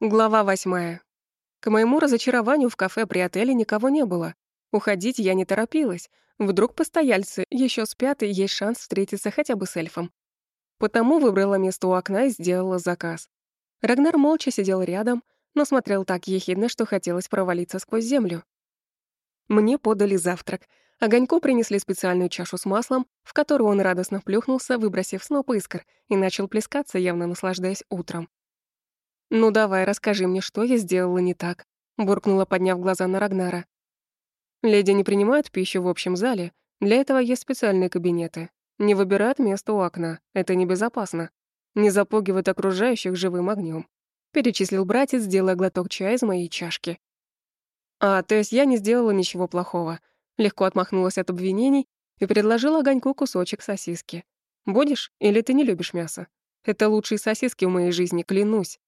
Глава восьмая. К моему разочарованию в кафе при отеле никого не было. Уходить я не торопилась. Вдруг постояльцы еще спят, и есть шанс встретиться хотя бы с эльфом. Потому выбрала место у окна и сделала заказ. Рагнар молча сидел рядом, но смотрел так ехидно, что хотелось провалиться сквозь землю. Мне подали завтрак. Огоньку принесли специальную чашу с маслом, в которую он радостно плюхнулся, выбросив сноп искр, и начал плескаться, явно наслаждаясь утром. «Ну давай, расскажи мне, что я сделала не так», — буркнула, подняв глаза на Рагнара. «Леди не принимают пищу в общем зале. Для этого есть специальные кабинеты. Не выбирают место у окна. Это небезопасно. Не запугивают окружающих живым огнем. перечислил братец, делая глоток чая из моей чашки. «А, то есть я не сделала ничего плохого». Легко отмахнулась от обвинений и предложила огоньку кусочек сосиски. «Будешь или ты не любишь мясо? Это лучшие сосиски в моей жизни, клянусь».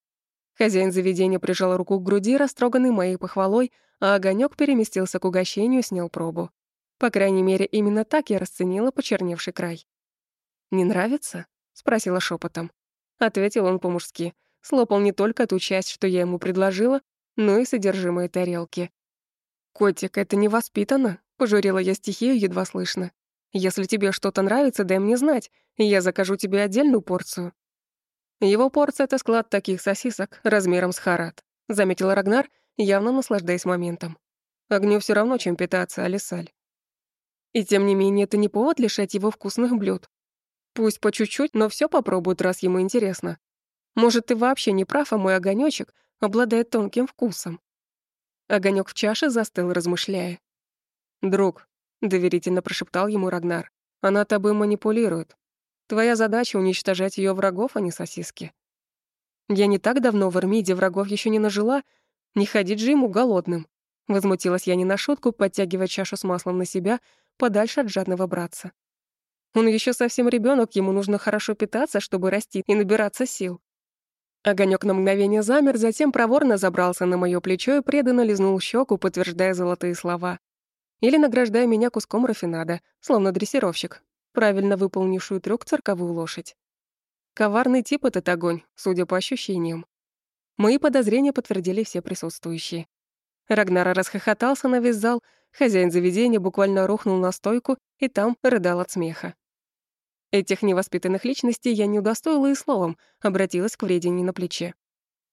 Хозяин заведения прижал руку к груди, растроганный моей похвалой, а огонек переместился к угощению, снял пробу. По крайней мере, именно так я расценила почерневший край. «Не нравится?» — спросила шепотом. Ответил он по-мужски. Слопал не только ту часть, что я ему предложила, но и содержимое тарелки. «Котик, это невоспитанно», — пожурила я стихию едва слышно. «Если тебе что-то нравится, дай мне знать, и я закажу тебе отдельную порцию». Его порция — это склад таких сосисок размером с харат, заметил Рагнар, явно наслаждаясь моментом. Огню все равно, чем питаться, Алисаль. И тем не менее, это не повод лишать его вкусных блюд. Пусть по чуть-чуть, но все попробует, раз ему интересно. Может, ты вообще не прав, а мой огонечек обладает тонким вкусом. Огонек в чаше застыл, размышляя. «Друг», — доверительно прошептал ему Рагнар, — «она тобой манипулирует. Твоя задача — уничтожать ее врагов, а не сосиски. Я не так давно в Эрмиде врагов еще не нажила, не ходить же ему голодным. Возмутилась я не на шутку, подтягивая чашу с маслом на себя, подальше от жадного братца. Он еще совсем ребенок, ему нужно хорошо питаться, чтобы расти и набираться сил. Огонек на мгновение замер, затем проворно забрался на мое плечо и преданно лизнул щеку, подтверждая золотые слова. Или награждая меня куском рафинада, словно дрессировщик, правильно выполнившую трюк цирковую лошадь. Коварный тип этот огонь, судя по ощущениям. Мои подозрения подтвердили все присутствующие. Рагнара расхохотался на весь зал, хозяин заведения буквально рухнул на стойку и там рыдал от смеха. Этих невоспитанных личностей я не удостоила и словом, обратилась к вредине на плече.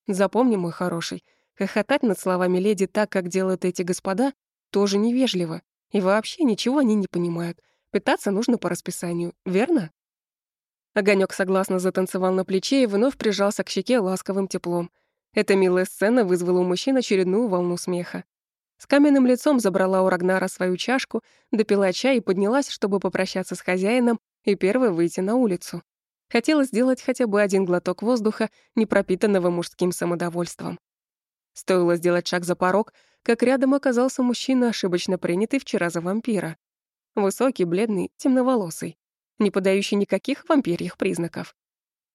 Запомни, мой хороший, хохотать над словами леди так, как делают эти господа, тоже невежливо. И вообще ничего они не понимают, Питаться нужно по расписанию, верно? Огонек согласно затанцевал на плече и вновь прижался к щеке ласковым теплом. Эта милая сцена вызвала у мужчин очередную волну смеха. С каменным лицом забрала у Рагнара свою чашку, допила чай и поднялась, чтобы попрощаться с хозяином и первой выйти на улицу. Хотела сделать хотя бы один глоток воздуха, не пропитанного мужским самодовольством. Стоило сделать шаг за порог, как рядом оказался мужчина, ошибочно принятый вчера за вампира. Высокий, бледный, темноволосый, не подающий никаких вампирьих признаков.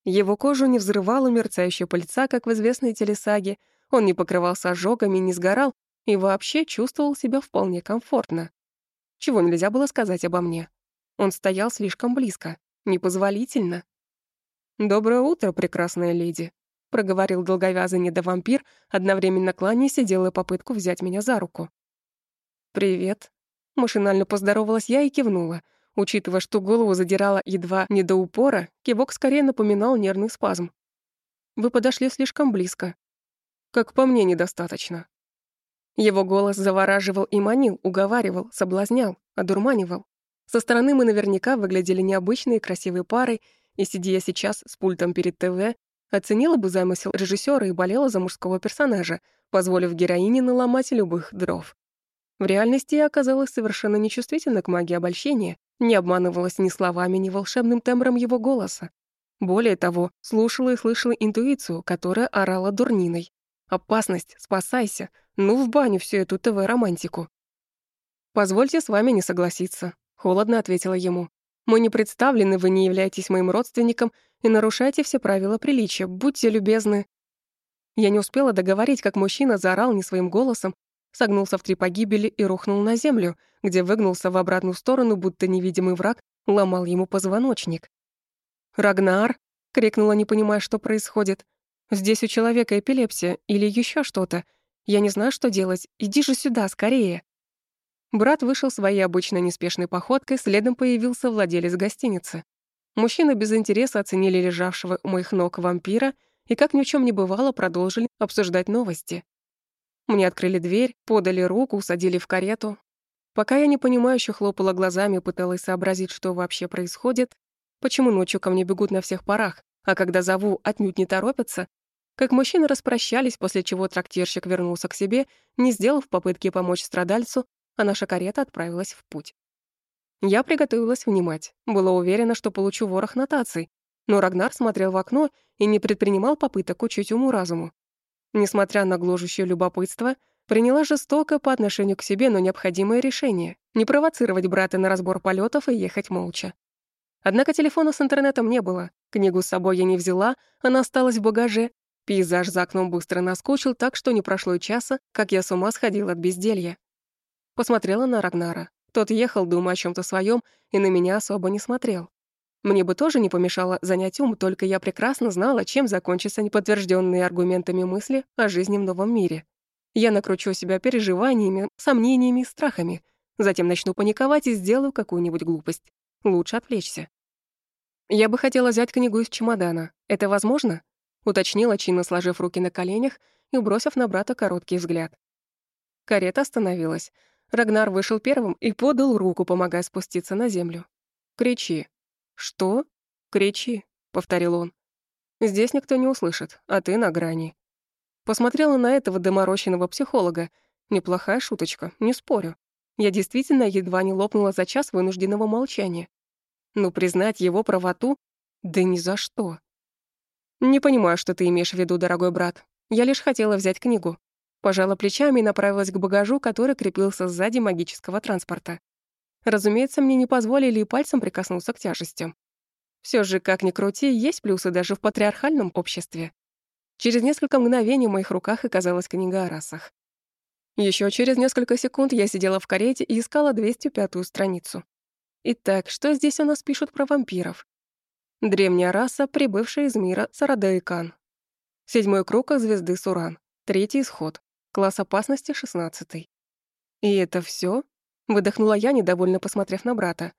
Его кожу не взрывала мерцающая пыльца, как в известной телесаге, он не покрывался ожогами, не сгорал и вообще чувствовал себя вполне комфортно. Чего нельзя было сказать обо мне. Он стоял слишком близко, непозволительно. «Доброе утро, прекрасная леди», — проговорил долговязый недовампир, одновременно кланяясь и делая попытку взять меня за руку. «Привет», Машинально поздоровалась я и кивнула. Учитывая, что голову задирала едва не до упора, кивок скорее напоминал нервный спазм. «Вы подошли слишком близко. Как по мне, недостаточно». Его голос завораживал и манил, уговаривал, соблазнял, одурманивал. Со стороны мы наверняка выглядели необычной и красивой парой, и, сидя сейчас с пультом перед ТВ, оценила бы замысел режиссера и болела за мужского персонажа, позволив героине наломать любых дров. В реальности я оказалась совершенно нечувствительна к магии обольщения, не обманывалась ни словами, ни волшебным тембром его голоса. Более того, слушала и слышала интуицию, которая орала дурниной. «Опасность! Спасайся! Ну в баню всю эту ТВ-романтику!» «Позвольте с вами не согласиться», — холодно ответила ему. «Мы не представлены, вы не являетесь моим родственником и нарушаете все правила приличия. Будьте любезны». Я не успела договорить, как мужчина заорал не своим голосом, согнулся в три погибели и рухнул на землю, где выгнулся в обратную сторону, будто невидимый враг ломал ему позвоночник. «Рагнар!» — крикнула, не понимая, что происходит. Здесь у человека эпилепсия или еще что-то. Я не знаю, что делать. Иди же сюда, скорее. Брат вышел своей обычной неспешной походкой, следом появился владелец гостиницы. Мужчины без интереса оценили лежавшего у моих ног вампира и, как ни в чем не бывало, продолжили обсуждать новости. Мне открыли дверь, подали руку, усадили в карету. Пока я непонимающе хлопала глазами пыталась сообразить, что вообще происходит, почему ночью ко мне бегут на всех парах, а когда зову, отнюдь не торопятся, как мужчины распрощались, после чего трактирщик вернулся к себе, не сделав попытки помочь страдальцу, а наша карета отправилась в путь. Я приготовилась внимать, была уверена, что получу ворох нотаций, но Рагнар смотрел в окно и не предпринимал попыток учить уму-разуму. Несмотря на гложущее любопытство, приняла жестоко по отношению к себе, но необходимое решение — не провоцировать брата на разбор полетов и ехать молча. Однако телефона с интернетом не было, книгу с собой я не взяла, она осталась в багаже, пейзаж за окном быстро наскучил, так что не прошло и часа, как я с ума сходила от безделья. Посмотрела на Рагнара. Тот ехал, думая о чем то своем, и на меня особо не смотрел. Мне бы тоже не помешало занять ум, только я прекрасно знала, чем закончатся неподтвержденные аргументами мысли о жизни в новом мире. Я накручу себя переживаниями, сомнениями страхами, затем начну паниковать и сделаю какую-нибудь глупость. Лучше отвлечься. Я бы хотела взять книгу из чемодана. Это возможно? Уточнила, чинно сложив руки на коленях и бросив на брата короткий взгляд. Карета остановилась. Рагнар вышел первым и подал руку, помогая спуститься на землю. «Кричи». «Что?» «Кричи», — повторил он. «Здесь никто не услышит, а ты на грани». Посмотрела на этого доморощенного психолога. Неплохая шуточка, не спорю. Я действительно едва не лопнула за час вынужденного молчания. Но признать его правоту? Да ни за что. Не понимаю, что ты имеешь в виду, дорогой брат. Я лишь хотела взять книгу. Пожала плечами и направилась к багажу, который крепился сзади магического транспорта. Разумеется, мне не позволили и пальцем прикоснуться к тяжестям. Все же, как ни крути, есть плюсы даже в патриархальном обществе. Через несколько мгновений в моих руках оказалась книга о расах. Еще через несколько секунд я сидела в карете и искала 205-ю страницу. Итак, что здесь у нас пишут про вампиров? Древняя раса, прибывшая из мира Сарадаикан. Седьмой круг звезды Суран. Третий исход. Класс опасности 16. И это все? Выдохнула я, недовольно посмотрев на брата.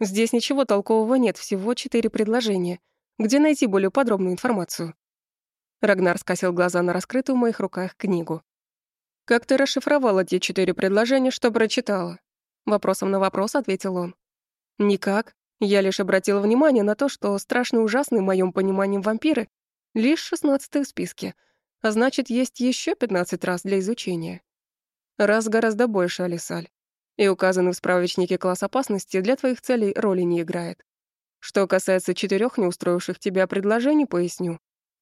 Здесь ничего толкового нет, всего четыре предложения. Где найти более подробную информацию? Рагнар скосил глаза на раскрытую в моих руках книгу. «Как ты расшифровала те четыре предложения, что прочитала?» Вопросом на вопрос ответил он. «Никак. Я лишь обратила внимание на то, что страшно ужасны в моем понимании вампиры лишь шестнадцатые в списке, а значит, есть еще 15 раз для изучения. Раз гораздо больше, Алисаль. И указанный в справочнике класс опасности для твоих целей роли не играет. Что касается четырех неустроивших тебя предложений, поясню.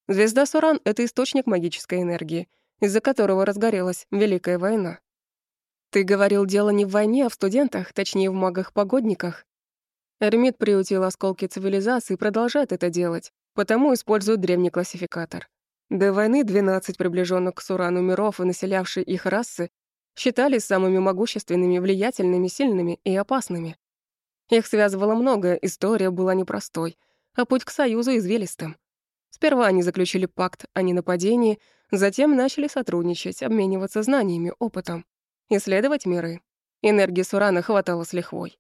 Звезда Суран — это источник магической энергии, из-за которого разгорелась Великая война. Ты говорил, дело не в войне, а в студентах, точнее, в магах-погодниках. Эрмит приутил осколки цивилизации и продолжает это делать, потому использует древний классификатор. До войны 12 приближенных к Сурану миров и населявшие их расы считались самыми могущественными, влиятельными, сильными и опасными. Их связывало многое, история была непростой, а путь к союзу извилистым. Сперва они заключили пакт о ненападении, затем начали сотрудничать, обмениваться знаниями, опытом, исследовать миры. Энергии Сурана хватало с лихвой.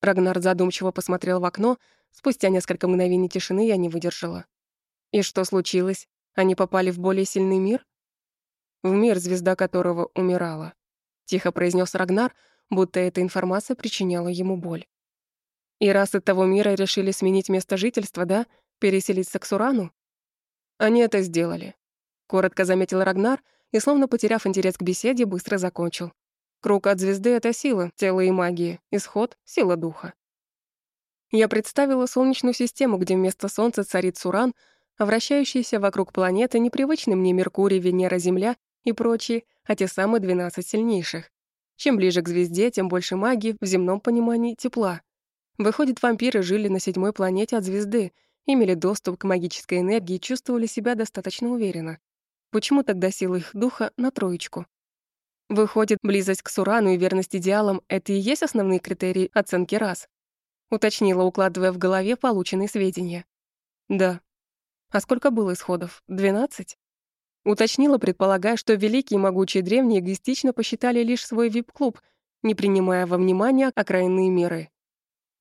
Рагнар задумчиво посмотрел в окно, спустя несколько мгновений тишины я не выдержала. И что случилось? Они попали в более сильный мир? В мир, звезда которого умирала. Тихо произнес Рагнар, будто эта информация причиняла ему боль. И раз от того мира решили сменить место жительства, да? Переселиться к Сурану? Они это сделали. Коротко заметил Рагнар и, словно потеряв интерес к беседе, быстро закончил. Круг от звезды — это сила, тело и магия. Исход — сила духа. Я представила Солнечную систему, где вместо Солнца царит Суран, а вращающиеся вокруг планеты непривычны мне Меркурий, Венера, Земля и прочие, а те самые 12 сильнейших. Чем ближе к звезде, тем больше магии, в земном понимании тепла. Выходит, вампиры жили на седьмой планете от звезды, имели доступ к магической энергии и чувствовали себя достаточно уверенно. Почему тогда сила их духа на троечку? Выходит, близость к Сурану и верность идеалам — это и есть основные критерии оценки рас? Уточнила, укладывая в голове полученные сведения. Да, А сколько было исходов? Двенадцать? Уточнила, предполагая, что великие могучие древние эгоистично посчитали лишь свой вип-клуб, не принимая во внимание окраинные меры.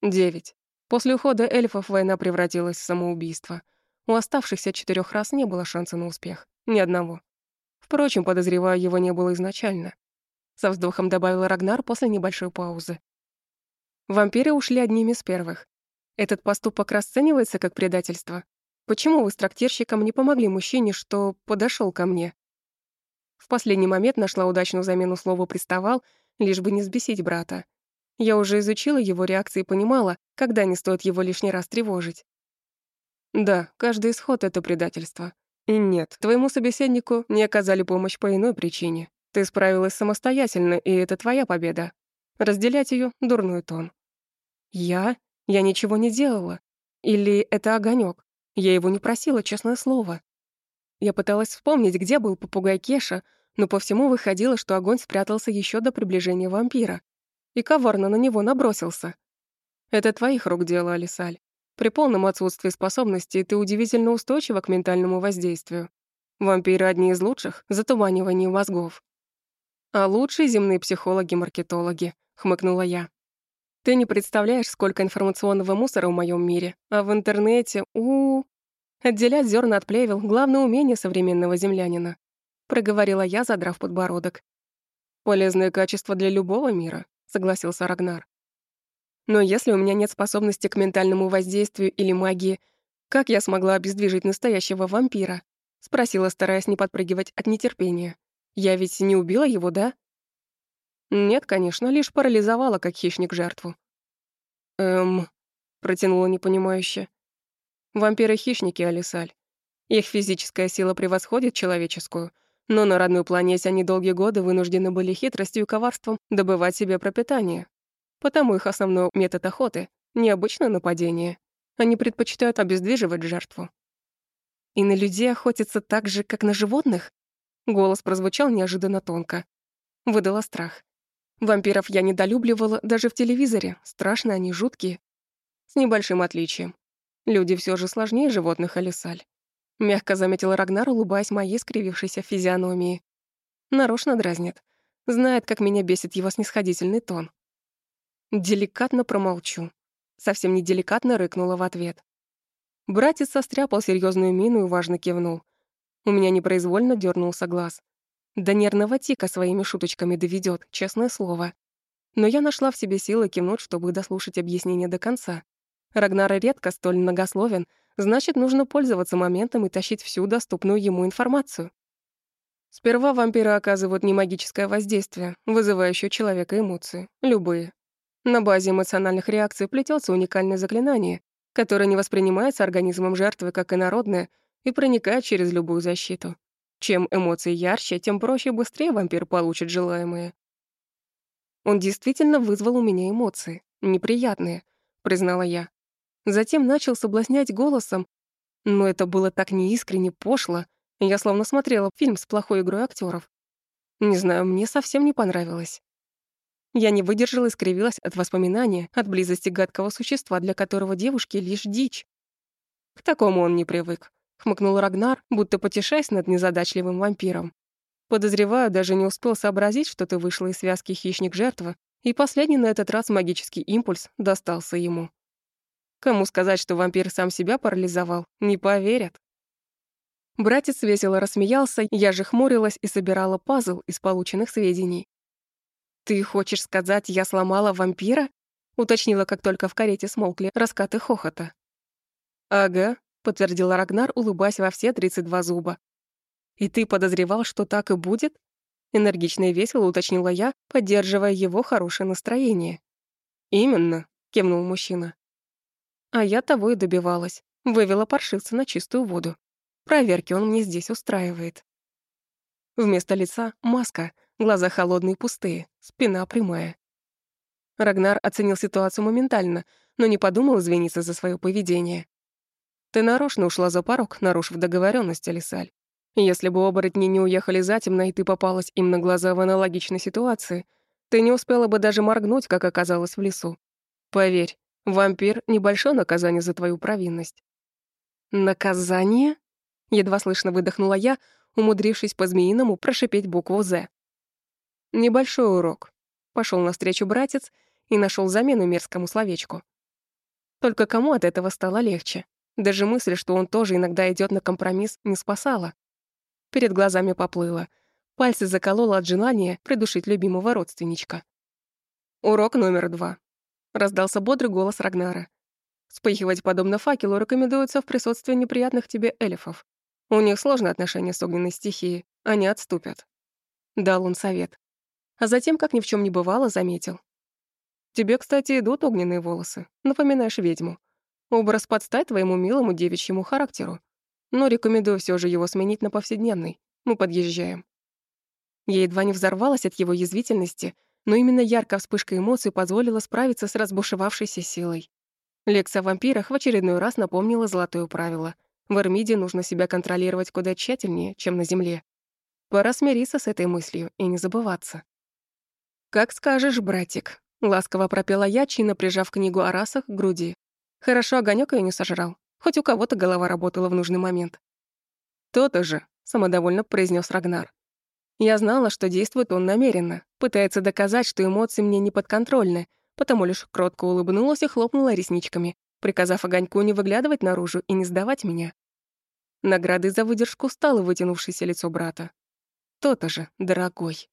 Девять. После ухода эльфов война превратилась в самоубийство. У оставшихся четырех раз не было шанса на успех. Ни одного. Впрочем, подозреваю, его не было изначально. Со вздохом добавил Рагнар после небольшой паузы. Вампиры ушли одними из первых. Этот поступок расценивается как предательство. Почему вы с трактирщиком не помогли мужчине, что подошел ко мне? В последний момент нашла удачную замену слову «приставал», лишь бы не сбесить брата. Я уже изучила его реакции и понимала, когда не стоит его лишний раз тревожить. Да, каждый исход — это предательство. И нет, твоему собеседнику не оказали помощь по иной причине. Ты справилась самостоятельно, и это твоя победа. Разделять ее — дурной тон. Я? Я ничего не делала. Или это огонек? Я его не просила, честное слово. Я пыталась вспомнить, где был попугай Кеша, но по всему выходило, что огонь спрятался еще до приближения вампира и коварно на него набросился. Это твоих рук дело, Алисаль. При полном отсутствии способностей ты удивительно устойчива к ментальному воздействию. Вампиры — одни из лучших — затуманивание мозгов. А лучшие земные психологи-маркетологи, хмыкнула я. Ты не представляешь, сколько информационного мусора в моем мире, а в интернете у, -у, -у. Отделять зерна от плевел — главное умение современного землянина. Проговорила я, задрав подбородок. Полезное качество для любого мира, согласился Рагнар. Но если у меня нет способности к ментальному воздействию или магии, как я смогла обездвижить настоящего вампира? Спросила, стараясь не подпрыгивать от нетерпения. Я ведь не убила его, да? Нет, конечно, лишь парализовала, как хищник, жертву. Эм, протянула непонимающе. Вампиры-хищники, Алисаль. Их физическая сила превосходит человеческую, но на родной планете они долгие годы вынуждены были хитростью и коварством добывать себе пропитание. Потому их основной метод охоты — необычное нападение. Они предпочитают обездвиживать жертву. И на людей охотятся так же, как на животных? Голос прозвучал неожиданно тонко. Выдала страх. Вампиров я недолюбливала даже в телевизоре. Страшно они, жуткие. С небольшим отличием. Люди все же сложнее животных, Алисаль. Мягко заметил Рагнар, улыбаясь моей скривившейся физиономии. Нарочно дразнит. Знает, как меня бесит его снисходительный тон. Деликатно промолчу. Совсем не деликатно рыкнула в ответ. Братец состряпал серьезную мину и важно кивнул. У меня непроизвольно дернулся глаз. До нервного тика своими шуточками доведет, честное слово. Но я нашла в себе силы кивнуть, чтобы дослушать объяснение до конца. Рагнара редко столь многословен, значит, нужно пользоваться моментом и тащить всю доступную ему информацию. Сперва вампиры оказывают не магическое воздействие, вызывающее у человека эмоции, любые. На базе эмоциональных реакций плетется уникальное заклинание, которое не воспринимается организмом жертвы как инородное и проникает через любую защиту. Чем эмоции ярче, тем проще и быстрее вампир получит желаемое. Он действительно вызвал у меня эмоции, неприятные, признала я. Затем начал соблазнять голосом, но это было так неискренне пошло, я словно смотрела фильм с плохой игрой актеров. Не знаю, мне совсем не понравилось. Я не выдержала и скривилась от воспоминания, от близости гадкого существа, для которого девушки — лишь дичь. К такому он не привык. — хмыкнул Рагнар, будто потешаясь над незадачливым вампиром. «Подозреваю, даже не успел сообразить, что ты вышла из связки хищник-жертва, и последний на этот раз магический импульс достался ему. Кому сказать, что вампир сам себя парализовал, не поверят». Братец весело рассмеялся, я же хмурилась и собирала пазл из полученных сведений. «Ты хочешь сказать, я сломала вампира?» уточнила, как только в карете смолкли раскаты хохота. «Ага», подтвердил Рагнар, улыбаясь во все 32 зуба. «И ты подозревал, что так и будет?» Энергично и весело уточнила я, поддерживая его хорошее настроение. «Именно», — кивнул мужчина. А я того и добивалась. Вывела паршивца на чистую воду. Проверки он мне здесь устраивает. Вместо лица — маска, глаза холодные пустые, спина прямая. Рагнар оценил ситуацию моментально, но не подумал извиниться за свое поведение. Ты нарочно ушла за порог, нарушив договоренность, Алисаль. Если бы оборотни не уехали затемно, и ты попалась им на глаза в аналогичной ситуации, ты не успела бы даже моргнуть, как оказалось в лесу. Поверь, вампир — небольшое наказание за твою провинность. Наказание? Едва слышно выдохнула я, умудрившись по-змеиному прошипеть букву «З». Небольшой урок. Пошел навстречу братец и нашел замену мерзкому словечку. Только кому от этого стало легче? Даже мысль, что он тоже иногда идет на компромисс, не спасала. Перед глазами поплыло. Пальцы закололо от желания придушить любимого родственничка. Урок номер два. Раздался бодрый голос Рагнара. Вспыхивать подобно факелу рекомендуется в присутствии неприятных тебе эльфов. У них сложные отношения с огненной стихией, они отступят. Дал он совет. А затем, как ни в чем не бывало, заметил. Тебе, кстати, идут огненные волосы. Напоминаешь ведьму. Образ подстать твоему милому девичьему характеру. Но рекомендую все же его сменить на повседневный. Мы подъезжаем. Я едва не взорвалась от его язвительности, но именно яркая вспышка эмоций позволила справиться с разбушевавшейся силой. Лекция о вампирах в очередной раз напомнила золотое правило. В Эрмиде нужно себя контролировать куда тщательнее, чем на Земле. Пора смириться с этой мыслью и не забываться. «Как скажешь, братик», — ласково пропела я, чинно прижав книгу о расах к груди. Хорошо огонек я не сожрал. Хоть у кого-то голова работала в нужный момент. «То-то же», — самодовольно произнес Рагнар. Я знала, что действует он намеренно, пытается доказать, что эмоции мне не подконтрольны, потому лишь кротко улыбнулась и хлопнула ресничками, приказав огоньку не выглядывать наружу и не сдавать меня. Наградой за выдержку стало вытянувшееся лицо брата. То-то же, дорогой.